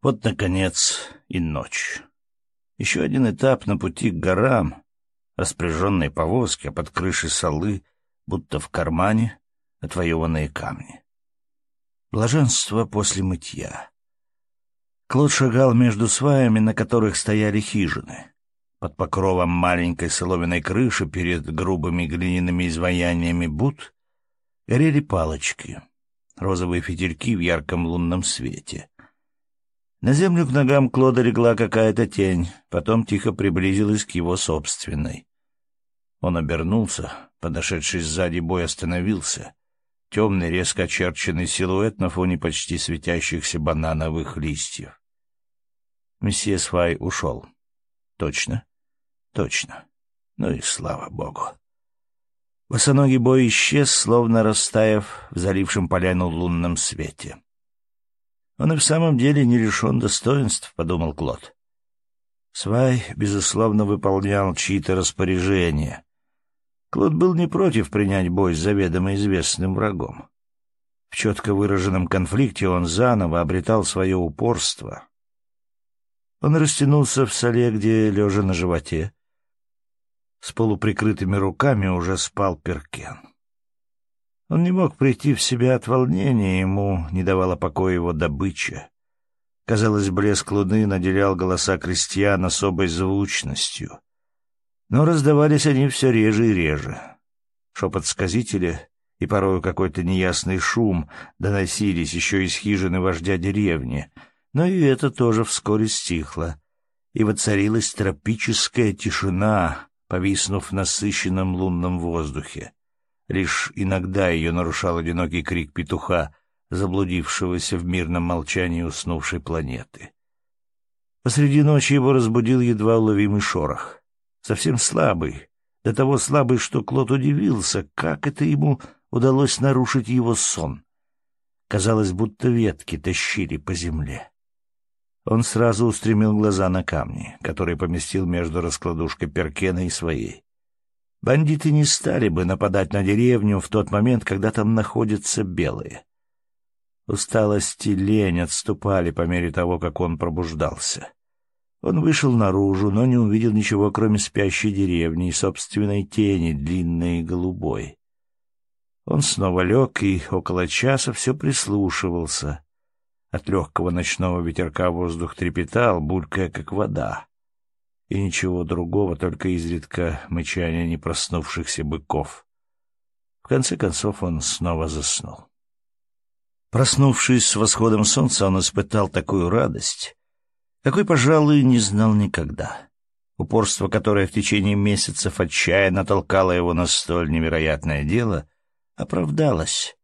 Вот, наконец, и ночь. Еще один этап на пути к горам, распряженные повозки, а под крышей солы, будто в кармане, отвоеванные камни. Блаженство после мытья. Клод шагал между сваями, на которых стояли хижины. Под покровом маленькой соломенной крыши перед грубыми глиняными изваяниями буд горели палочки, розовые фитильки в ярком лунном свете. На землю к ногам Клода легла какая-то тень, потом тихо приблизилась к его собственной. Он обернулся, подошедший сзади бой остановился. Темный, резко очерченный силуэт на фоне почти светящихся банановых листьев. Месье Свай ушел. Точно? Точно. Ну и слава богу. Босоногий бой исчез, словно растаяв в залившем поляну лунном свете. Он и в самом деле не лишен достоинств, — подумал Клод. Свай, безусловно, выполнял чьи-то распоряжения. Клод был не против принять бой с заведомо известным врагом. В четко выраженном конфликте он заново обретал свое упорство. Он растянулся в соле, где, лежа на животе, с полуприкрытыми руками уже спал Перкен. Он не мог прийти в себя от волнения, ему не давала покоя его добыча. Казалось, блеск луны наделял голоса крестьян особой звучностью. Но раздавались они все реже и реже. Шепот сказителя и порою какой-то неясный шум доносились еще из хижины вождя деревни, но и это тоже вскоре стихло, и воцарилась тропическая тишина, повиснув в насыщенном лунном воздухе. Лишь иногда ее нарушал одинокий крик петуха, заблудившегося в мирном молчании уснувшей планеты. Посреди ночи его разбудил едва уловимый шорох. Совсем слабый, до того слабый, что Клод удивился, как это ему удалось нарушить его сон. Казалось, будто ветки тащили по земле. Он сразу устремил глаза на камни, которые поместил между раскладушкой Перкена и своей. Бандиты не стали бы нападать на деревню в тот момент, когда там находятся белые. Усталость и лень отступали по мере того, как он пробуждался. Он вышел наружу, но не увидел ничего, кроме спящей деревни и собственной тени, длинной и голубой. Он снова лег и около часа все прислушивался. От легкого ночного ветерка воздух трепетал, булькая, как вода и ничего другого, только изредка мычание не проснувшихся быков. В конце концов он снова заснул. Проснувшись с восходом солнца, он испытал такую радость, какой, пожалуй, не знал никогда. Упорство, которое в течение месяцев отчаянно толкало его на столь невероятное дело, оправдалось.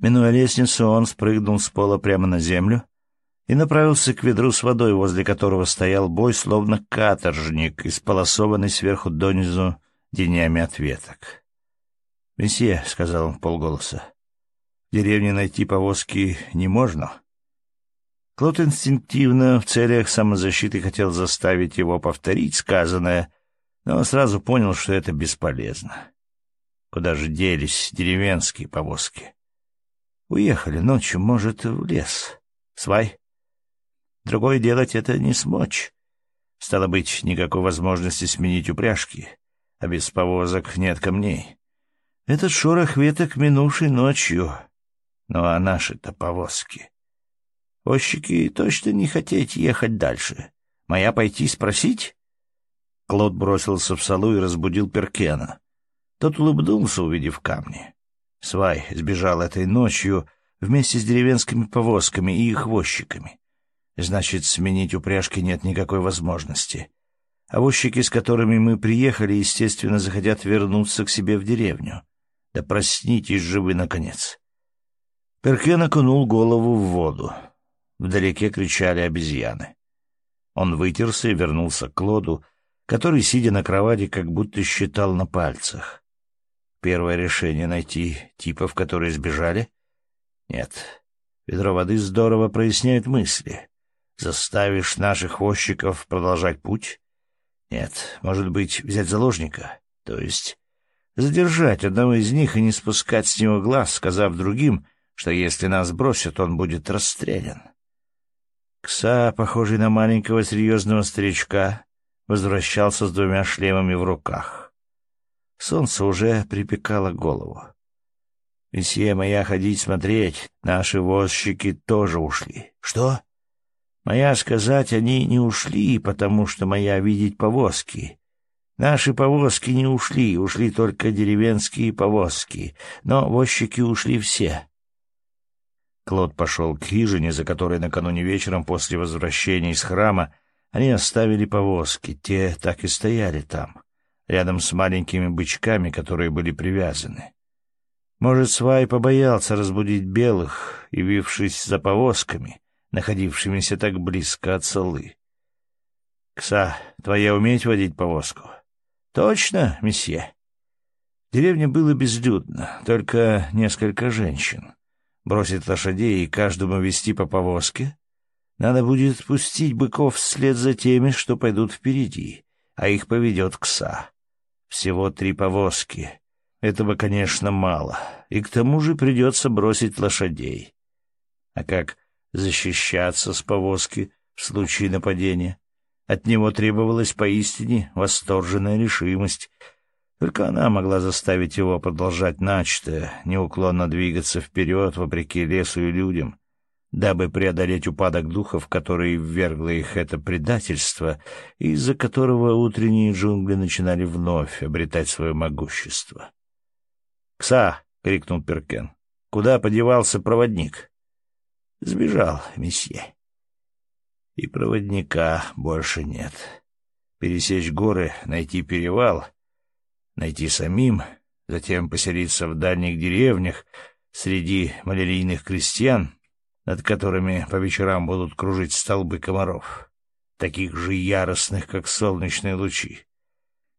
Минуя лестницу, он спрыгнул с пола прямо на землю и направился к ведру с водой, возле которого стоял бой, словно каторжник, исполосованный сверху донизу денями ответок. «Месье», — сказал он полголоса, — «в деревне найти повозки не можно». Клод инстинктивно в целях самозащиты хотел заставить его повторить сказанное, но сразу понял, что это бесполезно. Куда же делись деревенские повозки? Уехали ночью, может, в лес. Свай? Другое делать это не смочь. Стало быть, никакой возможности сменить упряжки, а без повозок нет камней. Этот шорох веток минувшей ночью. Ну а наши-то повозки. Возчики точно не хотеть ехать дальше. Моя пойти спросить? Клод бросился в салу и разбудил Перкена. Тот улыбнулся, увидев камни. Свай сбежал этой ночью вместе с деревенскими повозками и их возчиками. Значит, сменить упряжки нет никакой возможности. А возчики, с которыми мы приехали, естественно, захотят вернуться к себе в деревню. Да проснитесь же вы, наконец. Перкен окунул голову в воду. Вдалеке кричали обезьяны. Он вытерся и вернулся к Клоду, который, сидя на кровати, как будто считал на пальцах. Первое решение — найти типов, которые сбежали? Нет. Ведро воды здорово проясняет мысли. Заставишь наших возчиков продолжать путь? Нет, может быть, взять заложника? То есть задержать одного из них и не спускать с него глаз, сказав другим, что если нас бросят, он будет расстрелян. Кса, похожий на маленького серьезного старичка, возвращался с двумя шлемами в руках. Солнце уже припекало голову. «Месье, моя ходить смотреть, наши возчики тоже ушли». «Что?» «Моя сказать, они не ушли, потому что моя видеть повозки. Наши повозки не ушли, ушли только деревенские повозки, но возчики ушли все». Клод пошел к хижине, за которой накануне вечером после возвращения из храма они оставили повозки. Те так и стояли там, рядом с маленькими бычками, которые были привязаны. Может, свай побоялся разбудить белых, явившись за повозками, находившимися так близко от солы. — Кса, твоя уметь водить повозку? — Точно, месье. В деревне было безлюдно, только несколько женщин. Бросить лошадей и каждому вести по повозке? Надо будет пустить быков вслед за теми, что пойдут впереди, а их поведет Кса. Всего три повозки. Этого, конечно, мало, и к тому же придется бросить лошадей. А как защищаться с повозки в случае нападения? От него требовалась поистине восторженная решимость. Только она могла заставить его продолжать начатое, неуклонно двигаться вперед, вопреки лесу и людям, дабы преодолеть упадок духов, который ввергло их это предательство, из-за которого утренние джунгли начинали вновь обретать свое могущество. «Кса!» — крикнул Перкен. «Куда подевался проводник?» «Сбежал, месье». И проводника больше нет. Пересечь горы, найти перевал, найти самим, затем поселиться в дальних деревнях среди малярийных крестьян, над которыми по вечерам будут кружить столбы комаров, таких же яростных, как солнечные лучи.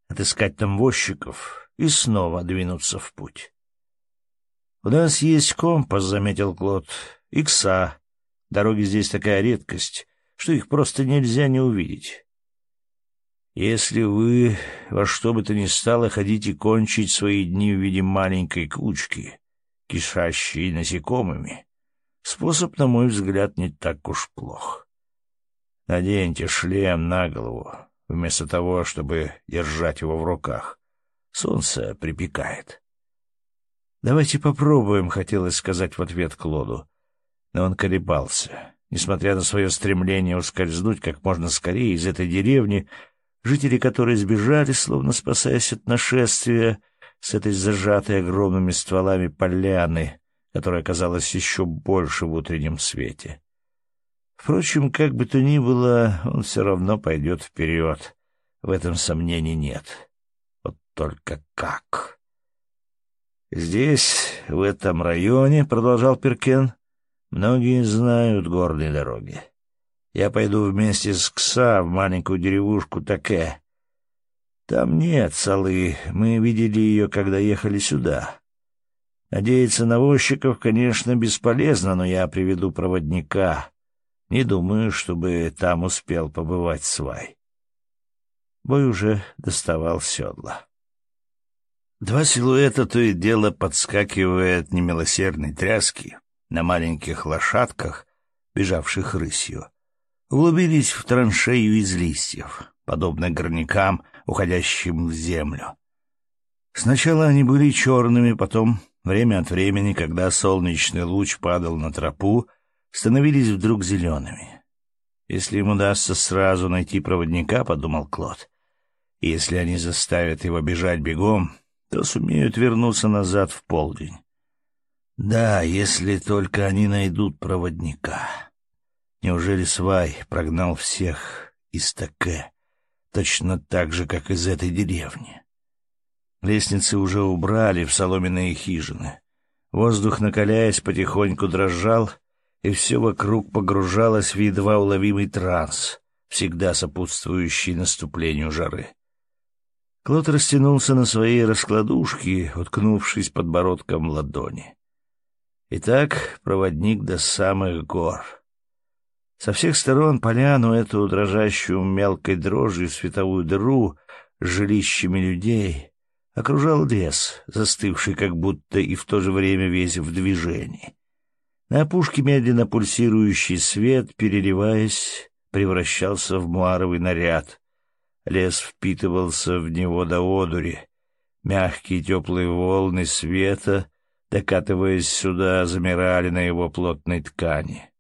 Отыскать там возчиков и снова двинуться в путь. — У нас есть компас, — заметил Клод, — икса. Дороги здесь такая редкость что их просто нельзя не увидеть. Если вы во что бы то ни стало хотите кончить свои дни в виде маленькой кучки, кишащей насекомыми, способ, на мой взгляд, не так уж плох. Наденьте шлем на голову, вместо того, чтобы держать его в руках. Солнце припекает. «Давайте попробуем», — хотелось сказать в ответ Клоду, но он колебался. Несмотря на свое стремление ускользнуть как можно скорее из этой деревни, жители которой сбежали, словно спасаясь от нашествия, с этой зажатой огромными стволами поляны, которая казалась еще больше в утреннем свете. Впрочем, как бы то ни было, он все равно пойдет вперед. В этом сомнений нет. Вот только как? Здесь, в этом районе, — продолжал Перкен, Многие знают горные дороги. Я пойду вместе с Кса в маленькую деревушку Таке. Там нет солы, мы видели ее, когда ехали сюда. Надеяться на возчиков, конечно, бесполезно, но я приведу проводника. Не думаю, чтобы там успел побывать свай. Бой уже доставал седла. Два силуэта то и дело подскакивая от немилосердной тряски, на маленьких лошадках, бежавших рысью, углубились в траншею из листьев, подобно горнякам, уходящим в землю. Сначала они были черными, потом, время от времени, когда солнечный луч падал на тропу, становились вдруг зелеными. Если им удастся сразу найти проводника, — подумал Клод, — если они заставят его бежать бегом, то сумеют вернуться назад в полдень. Да, если только они найдут проводника. Неужели Свай прогнал всех из Таке, точно так же, как из этой деревни? Лестницы уже убрали в соломенные хижины. Воздух, накаляясь, потихоньку дрожал, и все вокруг погружалось в едва уловимый транс, всегда сопутствующий наступлению жары. Клод растянулся на своей раскладушке, уткнувшись подбородком в ладони. Итак, проводник до самых гор. Со всех сторон поляну эту дрожащую мелкой дрожью световую дыру с жилищами людей окружал лес, застывший как будто и в то же время весь в движении. На опушке медленно пульсирующий свет, переливаясь, превращался в муаровый наряд. Лес впитывался в него до одури. Мягкие теплые волны света, докатываясь сюда, замирали на его плотной ткани.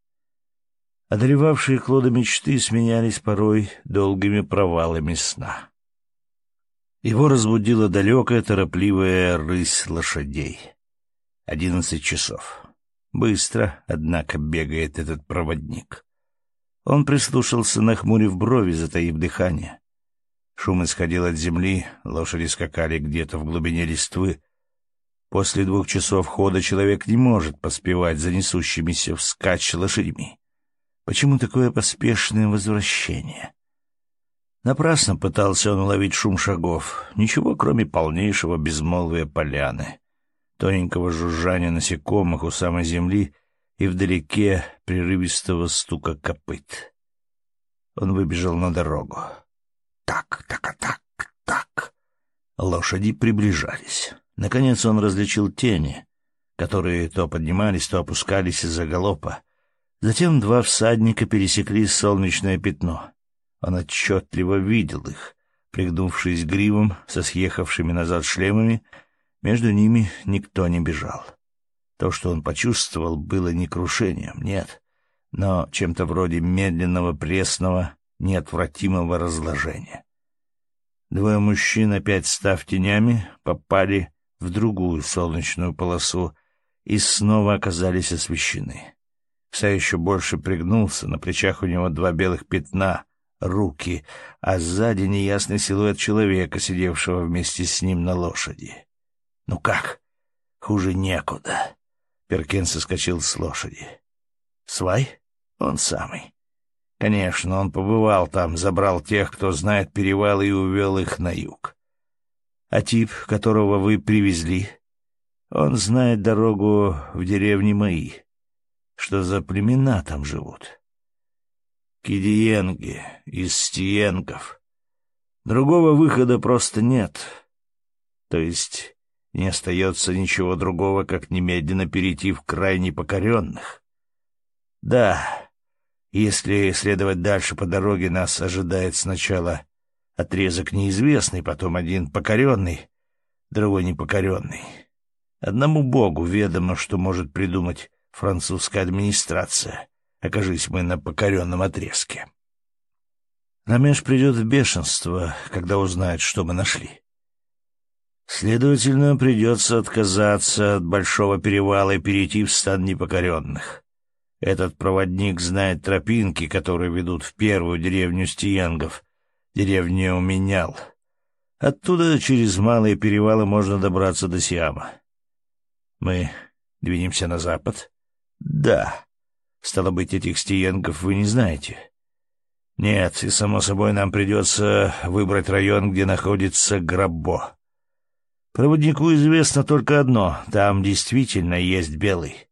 Одолевавшие Клода мечты сменялись порой долгими провалами сна. Его разбудила далекая торопливая рысь лошадей. Одиннадцать часов. Быстро, однако, бегает этот проводник. Он прислушался, нахмурив брови, затаив дыхание. Шум исходил от земли, лошади скакали где-то в глубине листвы. После двух часов хода человек не может поспевать за несущимися вскачь лошадьми. Почему такое поспешное возвращение? Напрасно пытался он уловить шум шагов. Ничего, кроме полнейшего безмолвия поляны тоненького жужжания насекомых у самой земли и вдалеке прерывистого стука копыт. Он выбежал на дорогу. Так, так, так, так. Лошади приближались. Наконец он различил тени, которые то поднимались, то опускались из-за галопа. Затем два всадника пересекли солнечное пятно. Он отчетливо видел их, пригнувшись гривом со съехавшими назад шлемами между ними никто не бежал. То, что он почувствовал, было не крушением, нет, но чем-то вроде медленного, пресного, неотвратимого разложения. Двое мужчин, опять став тенями, попали в другую солнечную полосу и снова оказались освещены. Все еще больше пригнулся, на плечах у него два белых пятна, руки, а сзади неясный силуэт человека, сидевшего вместе с ним на лошади. «Ну как? Хуже некуда». Перкин соскочил с лошади. «Свай? Он самый. Конечно, он побывал там, забрал тех, кто знает перевал, и увел их на юг. А тип, которого вы привезли, он знает дорогу в деревне мои. Что за племена там живут?» Кидиенги, из Стиенков. Другого выхода просто нет. То есть не остается ничего другого, как немедленно перейти в край непокоренных. Да, если следовать дальше по дороге, нас ожидает сначала отрезок неизвестный, потом один покоренный, другой непокоренный. Одному Богу ведомо, что может придумать французская администрация, окажись мы на покоренном отрезке. Рамеш придет в бешенство, когда узнает, что мы нашли. Следовательно, придется отказаться от Большого перевала и перейти в стан непокоренных. Этот проводник знает тропинки, которые ведут в первую деревню Стиянгов, деревню Уменял. Оттуда через малые перевалы можно добраться до Сиама. Мы двинемся на запад? Да. Стало быть, этих Стиянгов вы не знаете. Нет, и само собой нам придется выбрать район, где находится Грабо. Проводнику известно только одно — там действительно есть белый.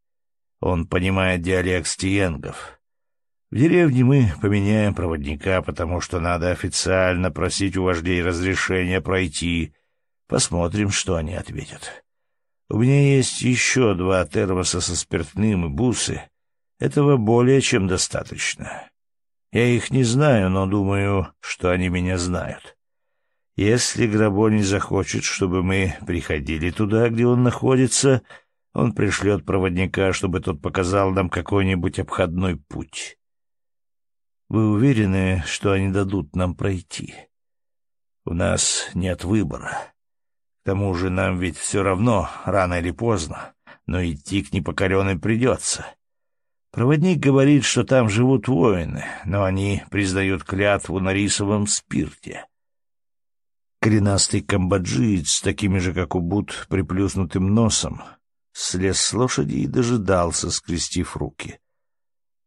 Он понимает диалект стиенгов. В деревне мы поменяем проводника, потому что надо официально просить у вождей разрешения пройти. Посмотрим, что они ответят. У меня есть еще два термоса со спиртным и бусы. Этого более чем достаточно. Я их не знаю, но думаю, что они меня знают. Если Грабо не захочет, чтобы мы приходили туда, где он находится, он пришлет проводника, чтобы тот показал нам какой-нибудь обходной путь. Вы уверены, что они дадут нам пройти? У нас нет выбора. К тому же нам ведь все равно, рано или поздно, но идти к непокоренным придется. Проводник говорит, что там живут воины, но они признают клятву на рисовом спирте. Коренастый камбоджиец такими же, как у Бут, приплюснутым носом, слез с лошади и дожидался, скрестив руки.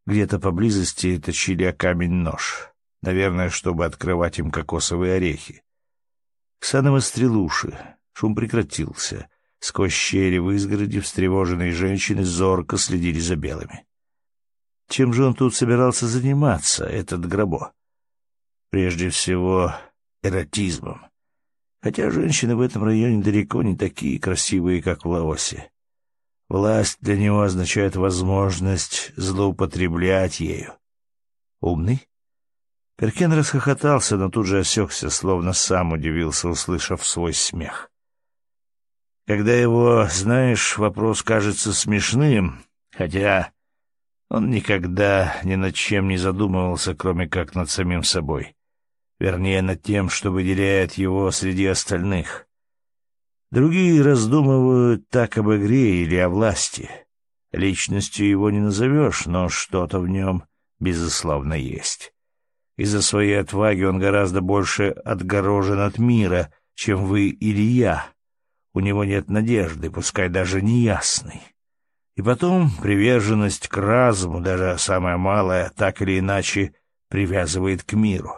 Где-то поблизости точили о камень нож, наверное, чтобы открывать им кокосовые орехи. Ксаново стрелуши. Шум прекратился. Сквозь щели в изгороди встревоженные женщины зорко следили за белыми. Чем же он тут собирался заниматься, этот грабо? Прежде всего, эротизмом хотя женщины в этом районе далеко не такие красивые, как в Лаосе. Власть для него означает возможность злоупотреблять ею. Умный? Перкен расхохотался, но тут же осекся, словно сам удивился, услышав свой смех. Когда его, знаешь, вопрос кажется смешным, хотя он никогда ни над чем не задумывался, кроме как над самим собой. Вернее, над тем, что выделяет его среди остальных. Другие раздумывают так об игре или о власти. Личностью его не назовешь, но что-то в нем, безусловно, есть. Из-за своей отваги он гораздо больше отгорожен от мира, чем вы или я. У него нет надежды, пускай даже неясной. И потом приверженность к разуму, даже самая малая, так или иначе привязывает к миру.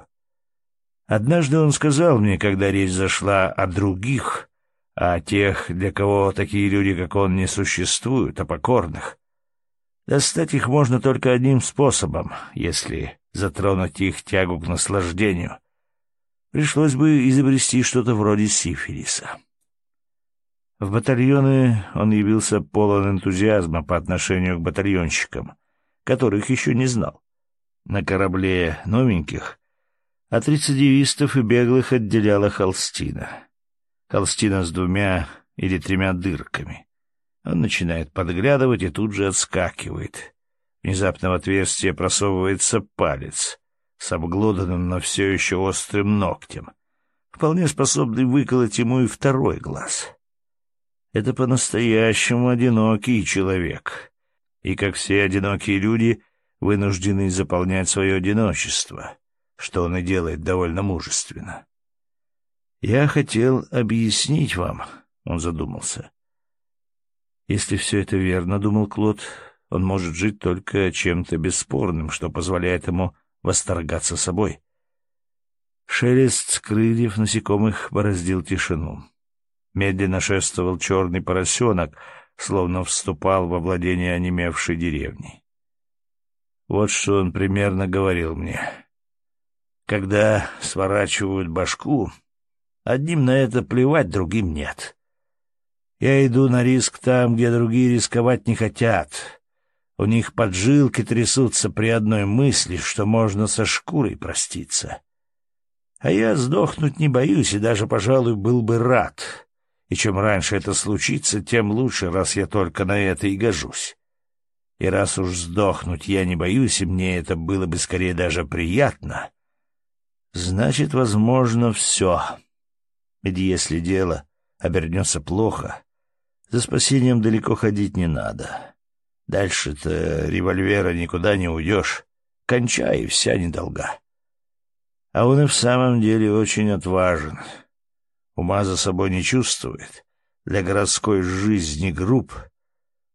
Однажды он сказал мне, когда речь зашла о других, о тех, для кого такие люди, как он, не существуют, о покорных. Достать их можно только одним способом, если затронуть их тягу к наслаждению. Пришлось бы изобрести что-то вроде сифилиса. В батальоны он явился полон энтузиазма по отношению к батальонщикам, которых еще не знал. На корабле новеньких от рецидивистов и беглых отделяла холстина. Холстина с двумя или тремя дырками. Он начинает подглядывать и тут же отскакивает. Внезапно в отверстие просовывается палец с обглоданным, но все еще острым ногтем, вполне способный выколоть ему и второй глаз. Это по-настоящему одинокий человек, и, как все одинокие люди, вынуждены заполнять свое одиночество, что он и делает довольно мужественно. «Я хотел объяснить вам», — он задумался. «Если все это верно, — думал Клод, он может жить только чем-то бесспорным, что позволяет ему восторгаться собой. Шелест крыльев насекомых бороздил тишину. Медленно шествовал черный поросенок, словно вступал во владение онемевшей деревни. Вот что он примерно говорил мне. Когда сворачивают башку, одним на это плевать, другим нет. Я иду на риск там, где другие рисковать не хотят. У них поджилки трясутся при одной мысли, что можно со шкурой проститься. А я сдохнуть не боюсь и даже, пожалуй, был бы рад. И чем раньше это случится, тем лучше, раз я только на это и гожусь. И раз уж сдохнуть я не боюсь, и мне это было бы скорее даже приятно, значит, возможно, все. Ведь если дело обернется плохо, за спасением далеко ходить не надо. Дальше-то револьвера никуда не уйдешь. Кончай, вся недолга. А он и в самом деле очень отважен. Ума за собой не чувствует. Для городской жизни груб.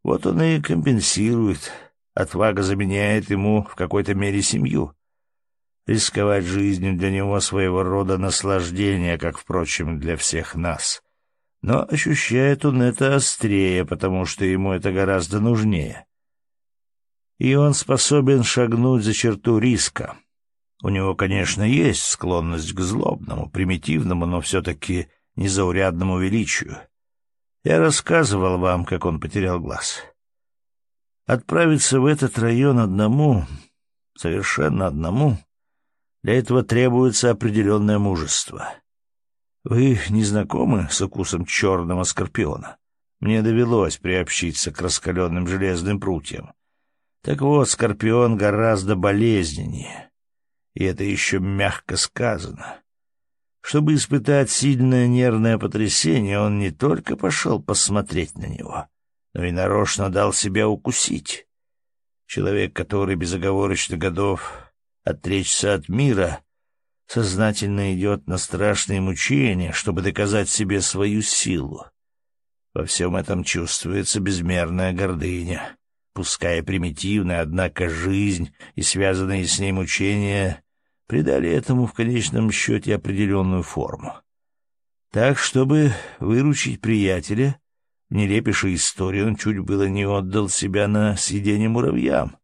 Вот он и компенсирует. Отвага заменяет ему в какой-то мере семью. Рисковать жизнью для него своего рода наслаждение, как, впрочем, для всех нас. Но ощущает он это острее, потому что ему это гораздо нужнее. И он способен шагнуть за черту риска. У него, конечно, есть склонность к злобному, примитивному, но все-таки незаурядному величию. Я рассказывал вам, как он потерял глаз. Отправиться в этот район одному, совершенно одному, для этого требуется определенное мужество. Вы не знакомы с укусом черного скорпиона? Мне довелось приобщиться к раскаленным железным прутьям. Так вот, скорпион гораздо болезненнее. И это еще мягко сказано. Чтобы испытать сильное нервное потрясение, он не только пошел посмотреть на него, но и нарочно дал себя укусить. Человек, который безоговорочно годов отречься от мира, сознательно идет на страшные мучения, чтобы доказать себе свою силу. Во всем этом чувствуется безмерная гордыня. Пускай примитивная, однако жизнь и связанные с ней мучения придали этому в конечном счете определенную форму. Так, чтобы выручить приятеля, в нелепейшей истории он чуть было не отдал себя на съедение муравьям.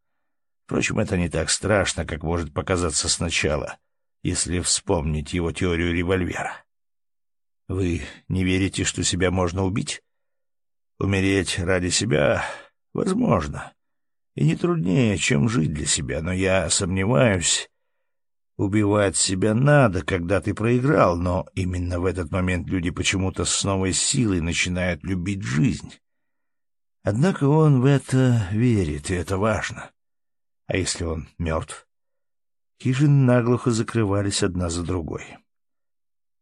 Впрочем, это не так страшно, как может показаться сначала — если вспомнить его теорию револьвера. Вы не верите, что себя можно убить? Умереть ради себя возможно, и не труднее, чем жить для себя, но я сомневаюсь. Убивать себя надо, когда ты проиграл, но именно в этот момент люди почему-то с новой силой начинают любить жизнь. Однако он в это верит, и это важно. А если он мертв? Хижины наглухо закрывались одна за другой.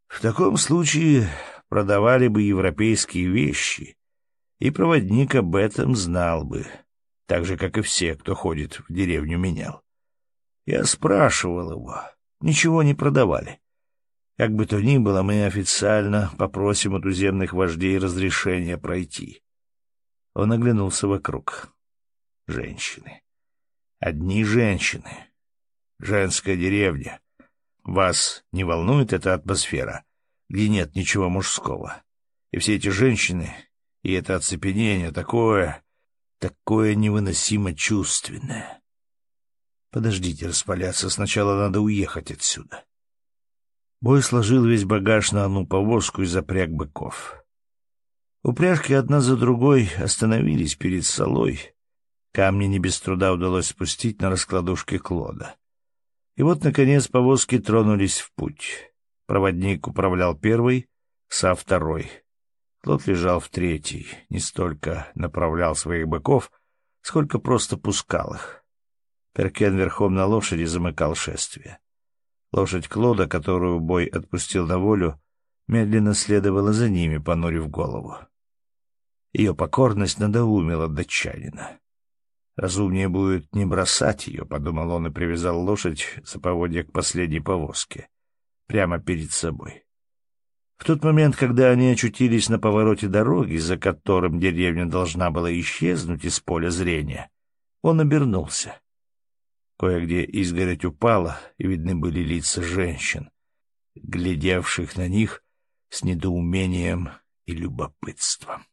В таком случае продавали бы европейские вещи, и проводник об этом знал бы, так же, как и все, кто ходит в деревню менял. Я спрашивал его, ничего не продавали. Как бы то ни было, мы официально попросим у туземных вождей разрешения пройти. Он оглянулся вокруг. Женщины. Одни женщины. Женская деревня. Вас не волнует эта атмосфера, где нет ничего мужского? И все эти женщины, и это оцепенение такое, такое невыносимо чувственное. Подождите распаляться, сначала надо уехать отсюда. Бой сложил весь багаж на одну повозку и запряг быков. Упряжки одна за другой остановились перед солой. Камни не без труда удалось спустить на раскладушке Клода. И вот, наконец, повозки тронулись в путь. Проводник управлял первой, Са второй. Клод лежал в третьей, не столько направлял своих быков, сколько просто пускал их. Перкен верхом на лошади замыкал шествие. Лошадь Клода, которую бой отпустил на волю, медленно следовала за ними, понурив голову. Ее покорность надоумила датчанина. Разумнее будет не бросать ее, — подумал он и привязал лошадь за поводья к последней повозке, прямо перед собой. В тот момент, когда они очутились на повороте дороги, за которым деревня должна была исчезнуть из поля зрения, он обернулся. Кое-где изгородь упала, и видны были лица женщин, глядевших на них с недоумением и любопытством.